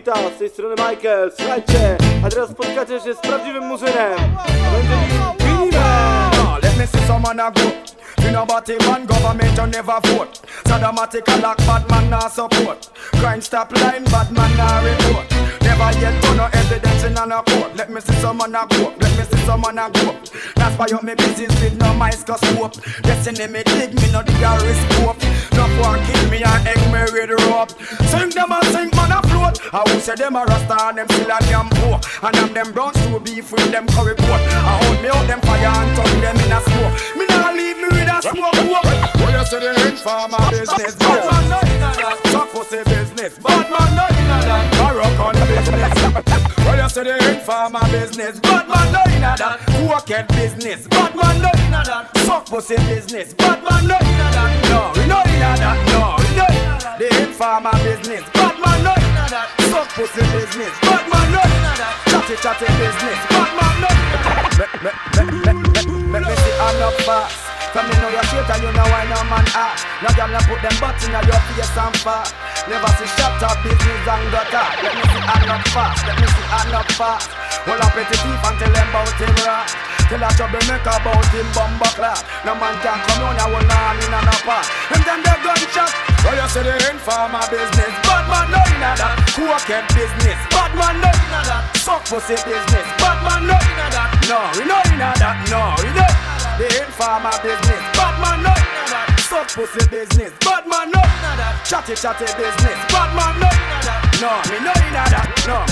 Witam, z tej strony Michael Słuchajcie, a teraz spotkacie się z prawdziwym murzynem Będzie nim Minimem Let me see some man a go. You know about man government you never vote. Sadomatic a lock bad man nah support. Crime stop line bad man nah report. Never yet done no evidence in a court. Let me see some man a go. Let me see some man a go. That's why up me business with no microscope. Destiny me dig me no dig a scope. No for kill me and egg me with rope. Sing them and sing man a float. I who say them a rasta and them still a damn poor. And I'm them brown to beef with them curry pot. I hold me out them fire and turn them in a smoke. Me nah leave me with a smoke. What you say the rich farmer business? Bad man no inna that. Talk pussy business. Bad man no Say the rich farmer business? Bad man no inna that. Cokehead business. Bad man no inna that. Suck pussy business. Bad man no inna that. No, we no inna that. No, we no inna that. The rich farmer business. Bad man no inna that. Suck pussy business. Bad man no inna that. Chatty chatty business. Bad man no me me see I'm not fast. From me know your shit and you know why no man act No girl no put them butts in your face and fat Never see shut up business and gutter Let me see I'm not fast, let me see I'm not fast Hold up pretty thief and tell them about him rat Tell a trouble make about him bumper clap. No man can come on and hold on in and a part. And then the gunshot. Well you say the informer business. Bad man no inna that. Cokehead business? Bad man no inna that. Suck pussy business. Bad man no inna that. No, we no inna that. No, we no the informer business. Bad man no inna. Suck pussy business. Bad man no inna. Chatty chatty business. Bad man no inna. No, me no inna that. No.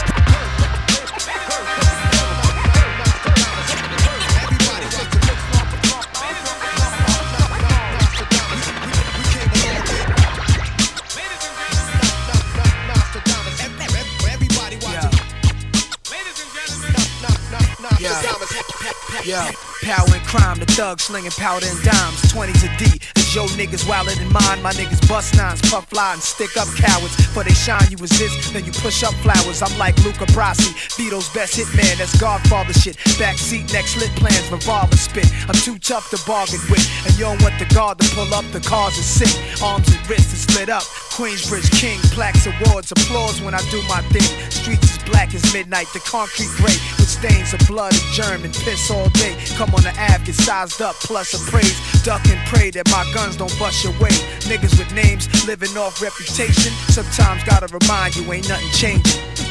Yeah, power and crime, the thugs slinging powder and dimes. 20s a D, it's your niggas wilder than mine. My niggas bust nines, puff fly and stick up cowards. For they shine, you resist, then you push up flowers. I'm like Luca Brasi, Vito's best hitman, that's Godfather shit. Backseat, next lit plans, revolver spit. I'm too tough to bargain with, and you don't want the guard to pull up, the cars are sick. Arms and wrists are split up. Queensbridge King, plaques, awards, applause when I do my thing. Streets as black as midnight, the concrete gray with stains of blood and germ and piss all day. Come on the Ave, get sized up, plus appraise. Duck and pray that my guns don't bust your way. Niggas with names living off reputation. Sometimes gotta remind you ain't nothing changing.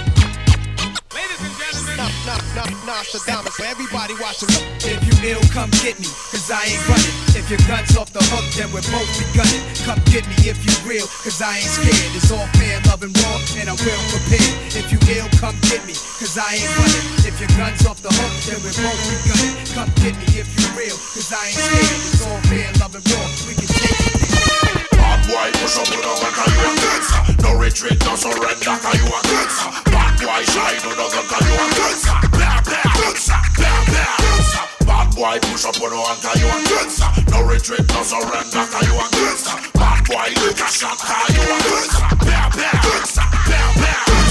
Nostradamus, everybody watching. If you ill, come get me, cause I ain't running. If your gun's off the hook, then we're both be gunning. Come get me if you real, cause I ain't scared. It's all fair, love and raw, and I'm well prepared. If you ill, come get me, cause I ain't running. If your gun's off the hook, then we're both be gunning. Come get me if you real, cause I ain't scared. It's all fair, love and raw, we can take it. Boy, push up with a gun, cause you a gangster. No retreat, no surrender, cause you a gangster. Bad boy, shine on the gun, you a gangster. Blah, blah, gangster, blah, blah, gangster. Bad boy, push up with a gun, you a gangster. No retreat, no surrender, cause you a gangster. Bad boy, lick a shot, cause you a gangster. Blah, blah, gangster, blah, blah.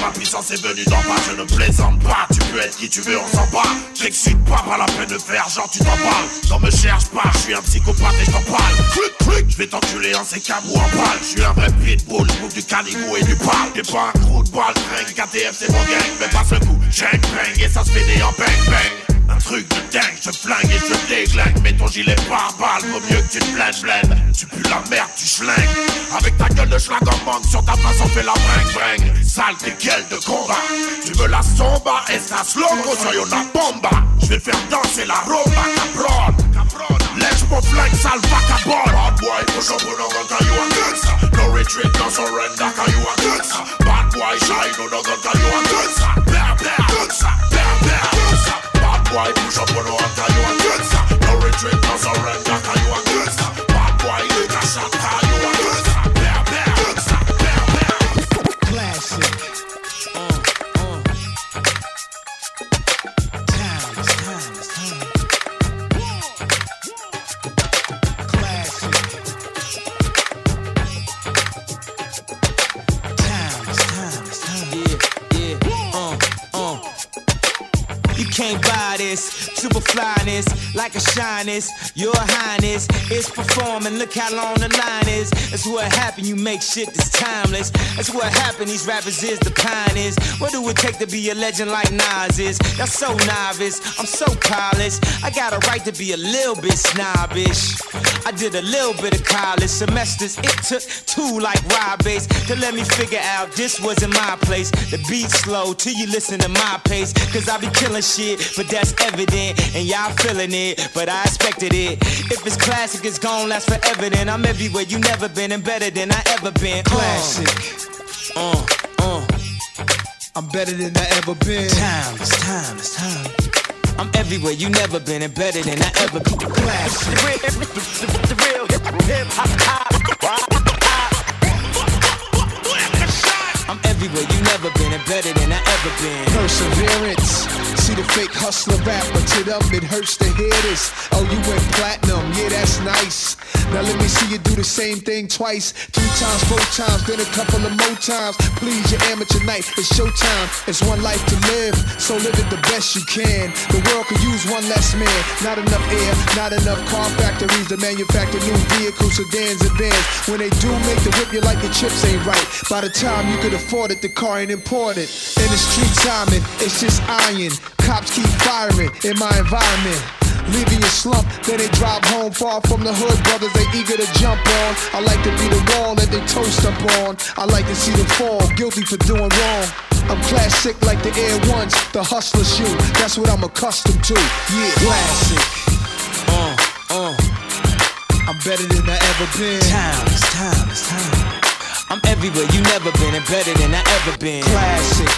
Ma puissance est venue d'en bas, je ne plaisante pas, tu peux être qui tu veux, on s'en bat. J'excite pas, pas la peine de faire, genre tu t'en parles. Non me cherche pas, je suis un psychopathe et je t'en parle. Clic, clic, je vais t'enculer en sécam ou en balle. Je suis un vrai pitbull, je du canigou et du pal. J'ai pas un trou de balle, KTF c'est mon gang, mais pas ce coup, j'aime bang et ça se des en bang bang. Un truc de dingue, je flingue et je déglingue. Mets ton gilet par balle, vaut mieux que tu te blènes blènes Tu pues la merde, tu schlingues Avec ta gueule de schlag en manque, sur ta face on fait la bringue bringue. Sale tes gueules de combat. Tu veux la somba, estas loco, soy una bomba. Je vais faire danser la rumba, cabron Lèche mon flingue, sale vagabond Bad boy, push up on a gun, you a gangster No retreat, no surrender, cause you a gangster Bad boy, shine on a gun, you a gangster, blah, blah, gangster Boy, push up a cause you a gangster No retreat, no surrender, cause you a gangster like a shyness. Your highness is performing. Look how long the line is. That's what happened. You make shit that's timeless. That's what happened. These rappers is the pioneers. What do it take to be a legend like Nas is? That's so novice. I'm so polished. I got a right to be a little bit snobbish. I did a little bit of college semesters. It took two like Bass to let me figure out this wasn't my place. The beat slow till you listen to my pace. Cause I be killing shit, but that's evident. And y'all feeling it, but I expected it. If it's classic, it's gon' last forever. Then I'm everywhere you never been and better than I ever been. Classic. Uh, uh. I'm better than I ever been. Time, it's time, it's time. I'm everywhere you never been and better than I ever been. Classic. The real, the real hip hop. I'm everywhere you never been and better than I ever been. Perseverance. See the fake hustler rapper to them, it hurts to hear this. Oh, you went platinum, yeah, that's nice. Now let me see you do the same thing twice, three times, four times, then a couple of more times. Please, your amateur night, it's showtime. It's one life to live, so live it the best you can. The world could use one less man. Not enough air, not enough car factories to manufacture new vehicles, sedans, and vans. When they do make the whip, you like the chips ain't right. By the time you could afford it, the car ain't imported. In the street timing, it's just iron. Cops keep firing in my environment. Leaving you slump, then they drive home far from the hood. Brothers, they eager to jump on. I like to be the wall that they toast up on. I like to see them fall, guilty for doing wrong. I'm classic like the Air Ones, the hustler shoe. That's what I'm accustomed to. Yeah, classic. Uh, uh. I'm better than I ever been. Time, it's time, it's time. I'm everywhere you never been and better than I ever been. Classic.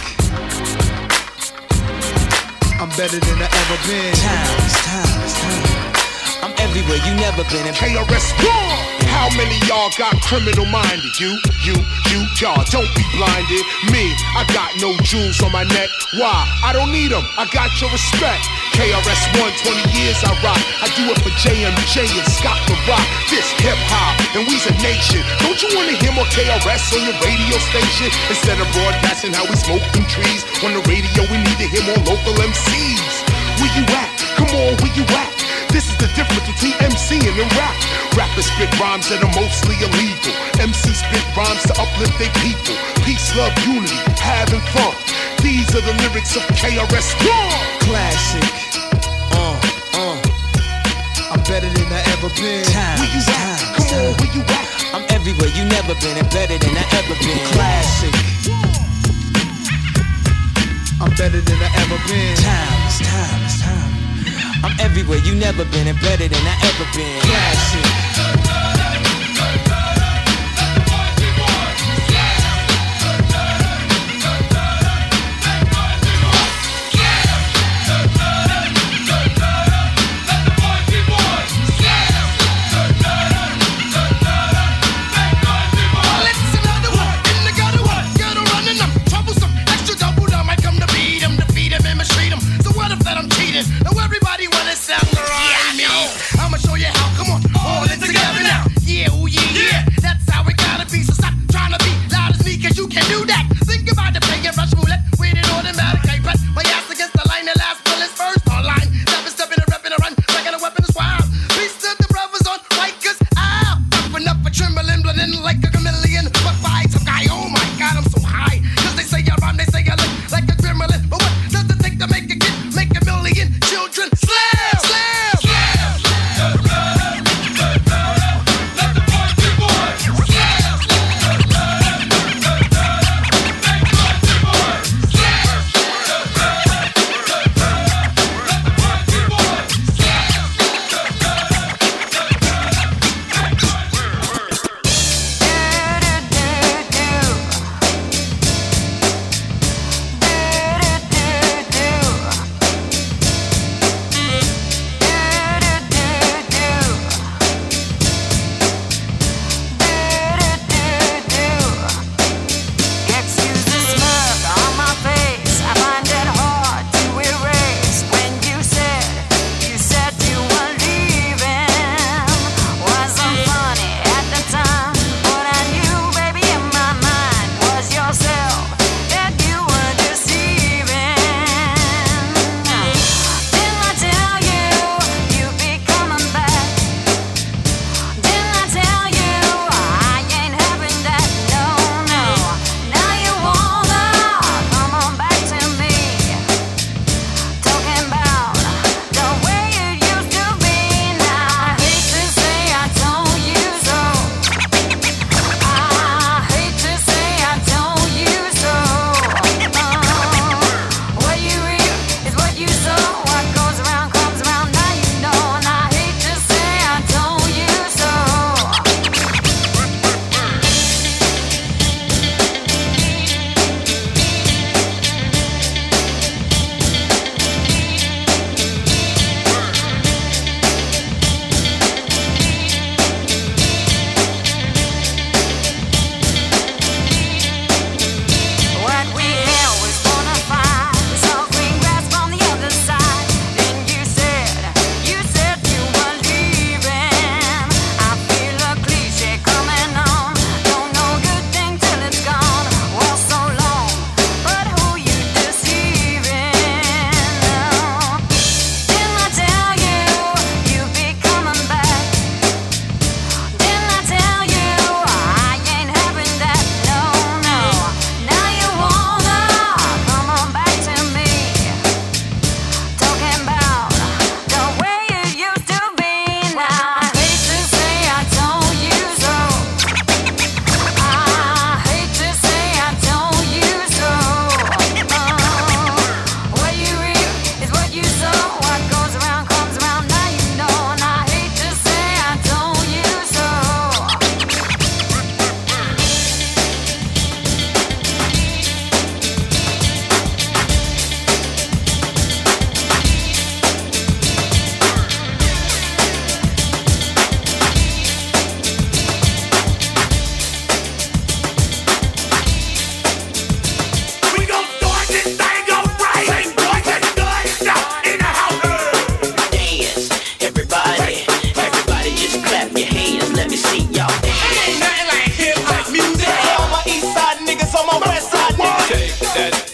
I'm better than I ever been. Time, it's time, time. I'm everywhere you never been and KRS One. How many y'all got criminal minded? You, you, you, y'all don't be blinded. Me, I got no jewels on my neck. Why? I don't need them. I got your respect. KRS One, 20 years I rock. I do it for JMJ and Scott La Rock. This hip hop, and we's a nation. Don't you wanna hear more KRS on your radio station? Instead of broadcasting how we smoke them trees on the radio, we need to hear more local MCs. Where you at? Come on, where you at? This is the difference between MCing and the rap. Rappers spit rhymes that are mostly illegal. MCs spit rhymes to uplift their people. Peace, love, unity, having fun. These are the lyrics of KRS One. Classic. uh, uh. I'm better than I ever been. Time, Where you it's at? Come it's on, where you at? I'm everywhere you never been and better than I ever been. Classic. I'm better than I ever been. Time, it's time, it's time. I'm everywhere you never been and better than I ever been. Classic.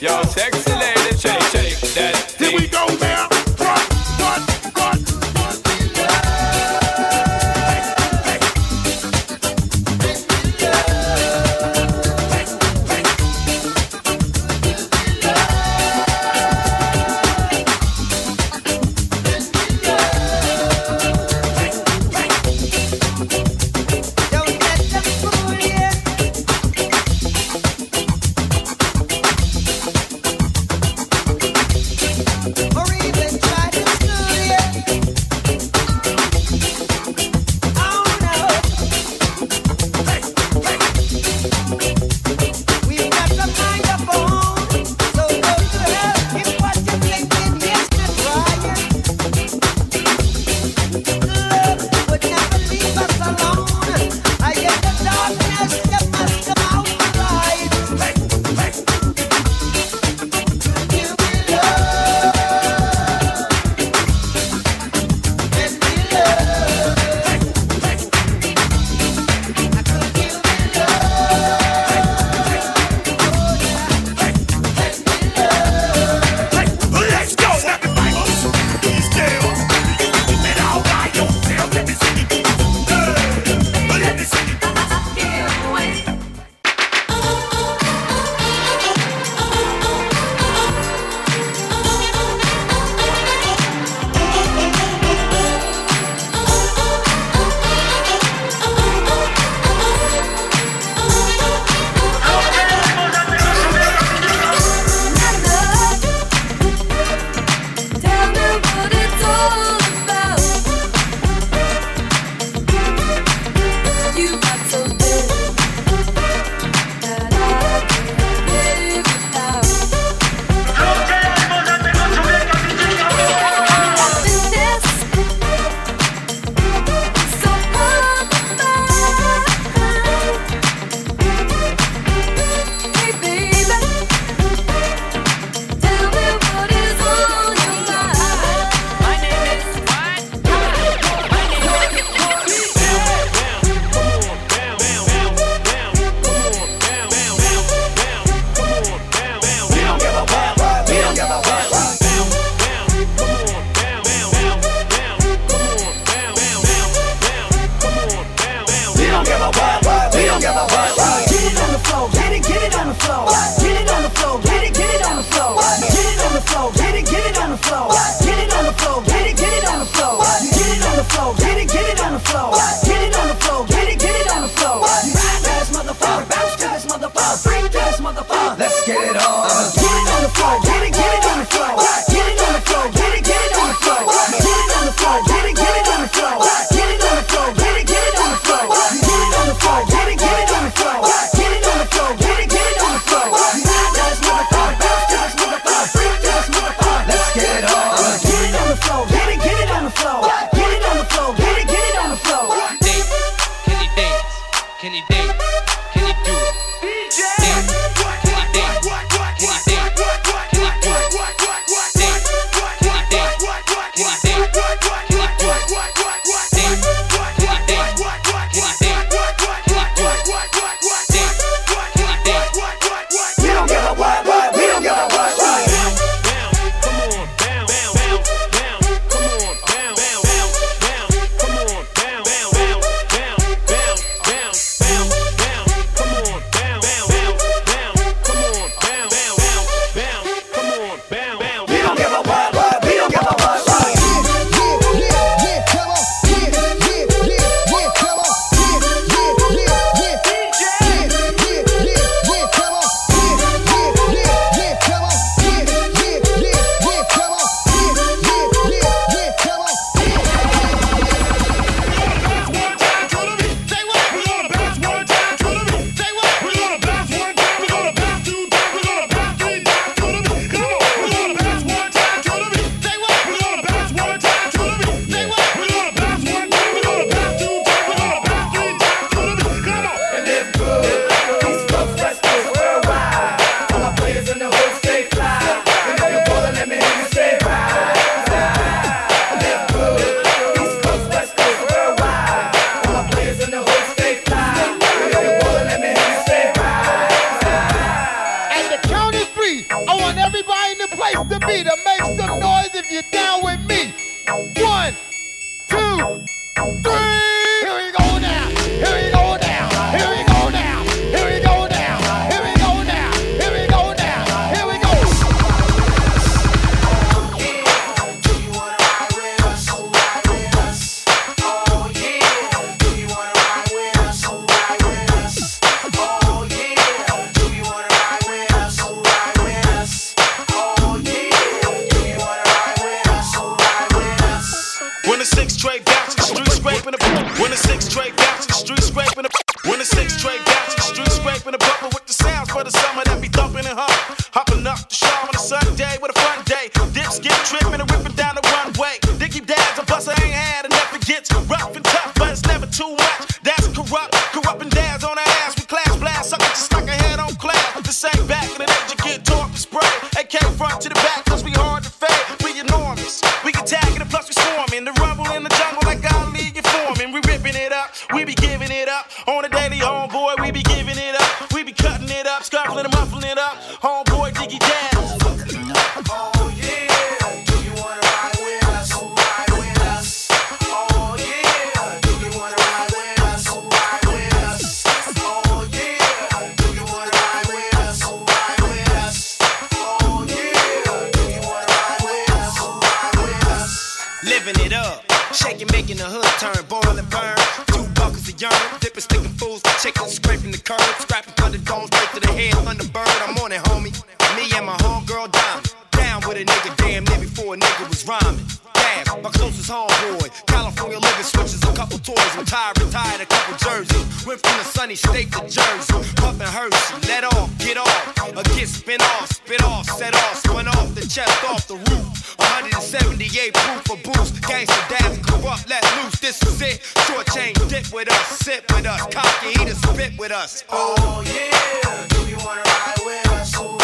y'all. soul. Pearl Down with a nigga, damn near before a nigga was rhyming. Dab, my closest homeboy. California living switches a couple toys. Retired, retired a couple jerseys. Went from the sunny state to Jersey. Puffin' Hershey, let off, get off. A get spin off, spit off, set off. Spun off the chest, off the roof. 178 proof for boost. Gangsta dab, corrupt, let loose. This is it. Short chain, dip with us, sit with us. Cocky, eat a spit with us. Oh, yeah. Do you wanna ride with us?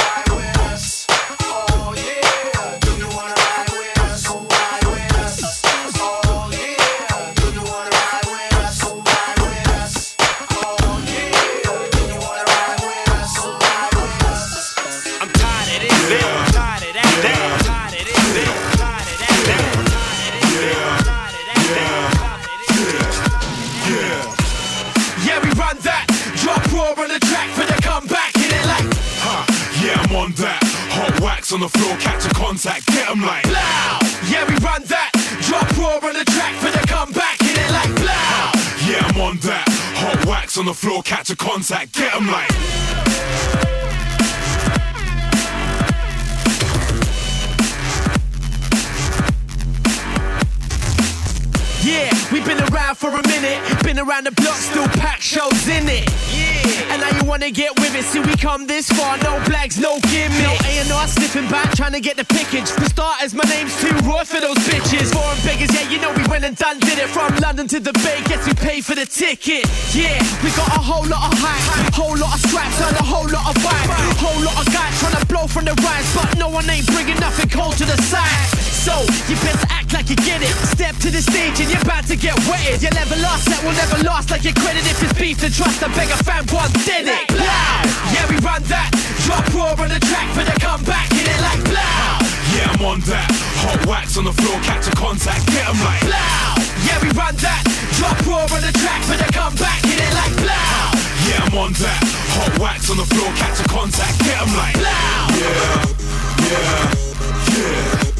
on that. Hot wax on the floor, catch a contact, get them like. Blow! Yeah, we run that. Drop raw on the track for the comeback, hit it like. Blow! Yeah, I'm on that. Hot wax on the floor, catch a contact, get them like. Yeah, we've been around for a minute, been around the block, still packed shows in it. Yeah and now you wanna get with it. See, we come this far, no blacks, no gimmick. No A&R sniffing back, trying to get the pickage. For starters, my name's too raw for those bitches. Foreign Beggars, yeah, you know we went and done did it. From London to the Bay, guess who paid for the ticket? Yeah, we got a whole lot of hype, whole lot of straps, and a whole lot of vibe. Whole lot of guys trying to blow from the rise, but no one ain't bringing nothing cold to the side. So, you better act like you get it. Step to the stage and you're about to get wetted. Your level lost that will never last like your credit. If it's beef, then trust I beg a fan once did it. Blow! Yeah, we run that. Drop raw on the track for the comeback. Hit it like blow! Yeah, I'm on that. Hot wax on the floor, catch a contact, get 'em like. Blow! Yeah, we run that. Drop raw on the track for the comeback. Hit it like blow! Yeah, I'm on that. Hot wax on the floor, catch a contact, get 'em like. Blow! Yeah, yeah, yeah,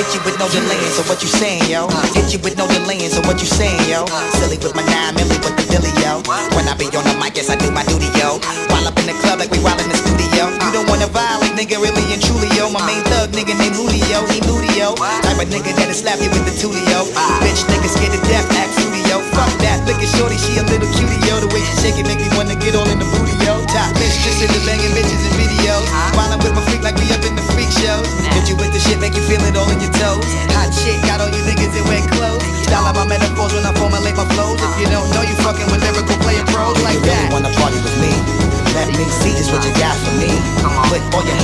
Hit you with no delaying, so what you saying, yo? Hit you with no delaying, so what you saying, yo? Silly with my nine milli with the Billy, yo. When I be on the mic, I do my duty, yo. While up in the club like we while in the studio. You don't wanna violate, nigga, really and truly, yo. My main thug, nigga named Julio, he moody, yo. Type of nigga that'll slap you with the tulio. Bitch, nigga scared to death, act fruity, yo. Fuck that, look at shorty, she a little cutie, yo. The way she shake it make me wanna get all in the booty, yo. Top mistress in the banging bitches and videos. While I'm with my freak like we up in the freak shows. Hit you with the shit, make you feel it all in your toes. Hot shit, got all you niggas in wet clothes. Style out my metaphors when I formulate my flows. If you don't know, you fucking with lyrical player pros like that. You really wanna party with me? Let me see just what you got for me. Put all your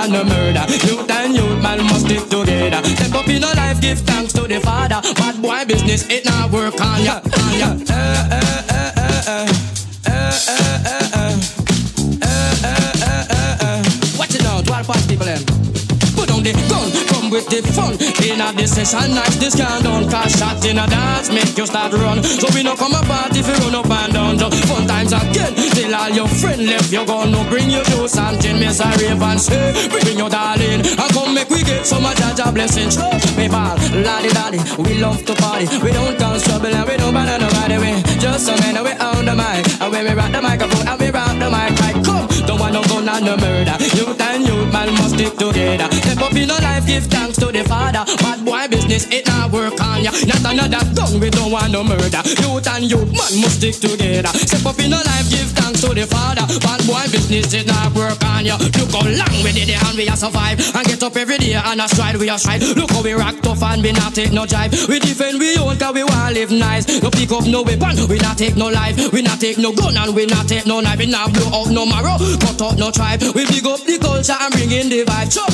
and no murder. Youth and youth, man, must stick together. Step up in your life, give thanks to the Father. Bad boy business, it not work on ya, on ya. Uh, uh, uh, uh, uh. Uh, uh, uh, uh. Uh, uh, uh, uh, uh. Watch it now, 12 parts people. Put on the gun, come with the fun. In a this session, nice, this can done. Cause shot in a dance, make you start run. So we no come apart if you run up and down. Just fun times again. Till all your friend left, you gonna bring you to something. Miss a rave and say, bring your darling. And come make we get so much Jah Jah blessing. Show me ball, laddie daddy. We love to party. We don't cause trouble and we don't bother nobody. We just some and we own the mic. And when we rock the microphone and we rock the mic, right? Come, don't want no gun and no murder. Youth and youth, man, must stick together. Up life, give thanks to the Father. Bad boy business, it not work on ya. Not another gun, we don't want no murder. Youth and youth, man, must stick together. Step up life, give thanks to the Father. Bad boy business, it not work on ya. Look how long we did it and we a survive. And get up every day and a stride, we a stride. Look how we rock tough and we not take no jive. We defend we own cause we want live nice. No pick up no weapon, we not take no life. We not take no gun and we not take no knife. We not blow out no marrow, cut out no tribe. We big up the culture and bring in the vibe. Chop,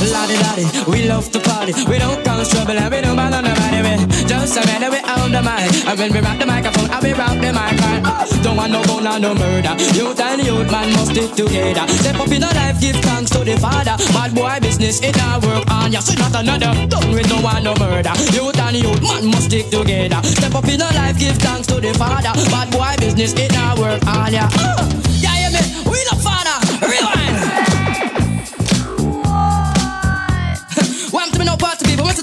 Laddie, laddie, we love to party. We don't cause trouble and we don't bother nobody. We just a man and we own the mic. And when we rock the microphone, and we rock the mic. Right? Oh, don't want no gun and no murder. Youth and youth, man, must stick together. Step up in the life, give thanks to the Father. Bad boy business, it not work on ya. So not another done with no one no murder. Youth and youth, man, must stick together. Step up in the life, give thanks to the Father. Bad boy business, it not work on ya. Oh, yeah, hear me? We the Father. Rewind.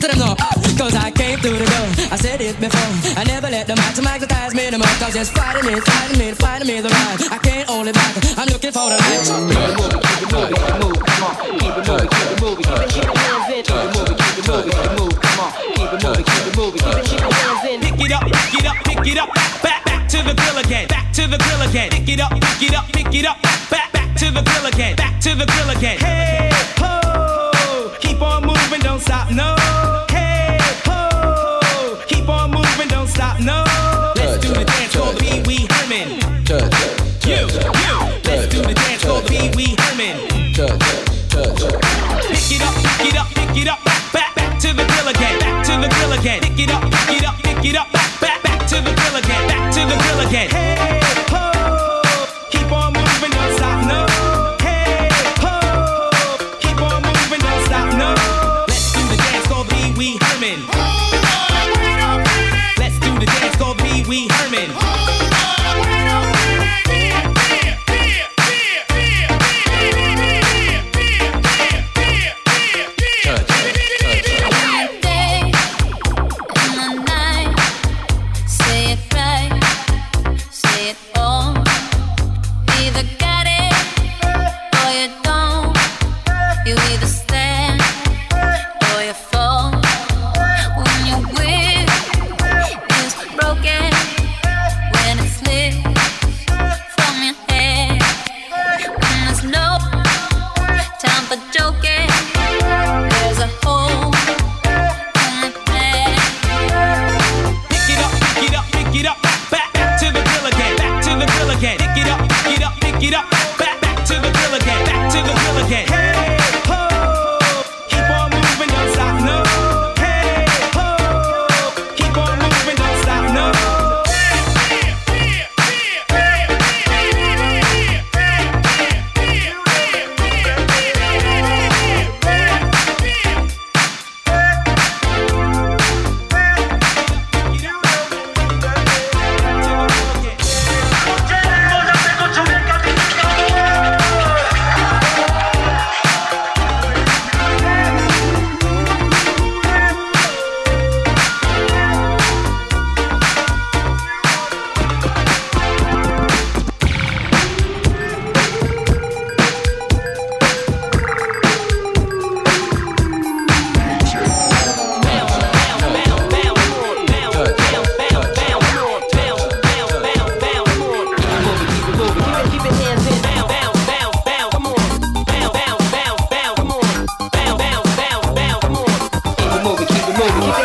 let them know. Cause I came through the door. I said it before. I never let them out to magnetize me no more. Cause it's fighting me, fighting me, fighting me the ride. I can't hold it back. I'm looking for the light. Keep it moving, keep it moving, keep it moving. Come on, keep it moving, keep it moving, keep it moving. Keep it moving, Pick it up, pick it up, pick it up, back, back, to the grill again. Back to the grill again. Pick it up, pick it up, pick it up, back, back to the grill again. Back to the grill again. Hey, ho! Keep on moving, don't stop, no. Herman. Touch, touch, you, you. Let's do the dance called Pee Wee Herman. Touch, touch. Pick it up, pick it up, pick it up. Back, back to the grill again. Back to the grill again. Pick it up, pick it up, pick it up. Back, back, back to the grill again. Back to the grill again. Hey.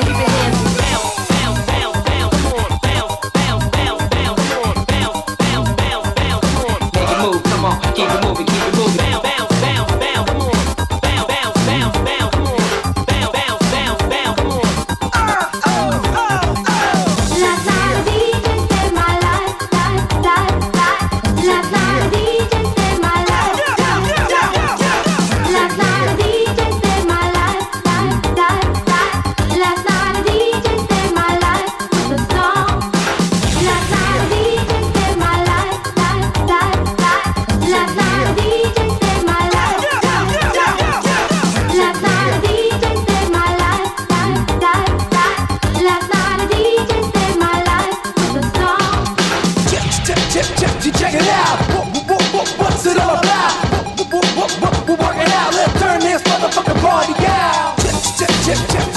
baby check, check.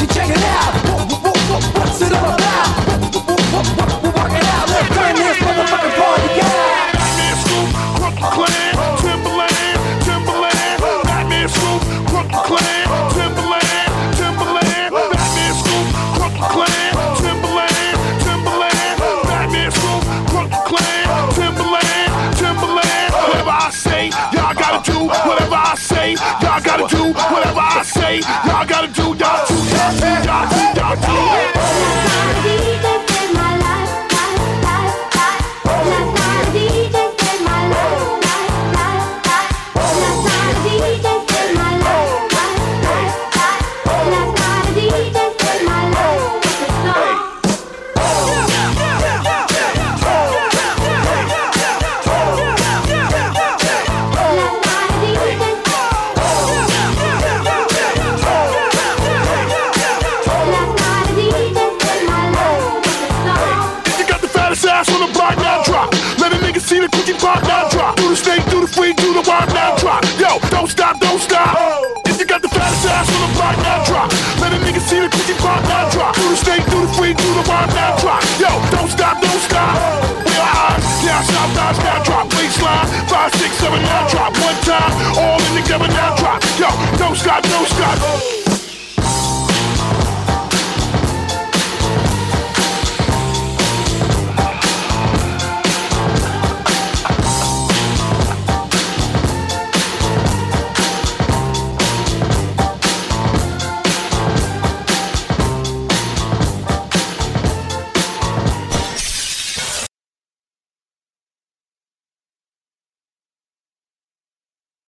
você don't stop, don't stop. Oh. If you got the fattest ass on the block, now drop. Let a nigga see the cookie pop, now drop. Through the state, through the free, through the wine, now drop. Yo, don't stop, don't stop. Oh. We are eyes, yeah, stop, dives, now drop. Baseline, five, six, seven, now drop. One time, all in together, now drop. Yo, don't stop, don't stop. Oh.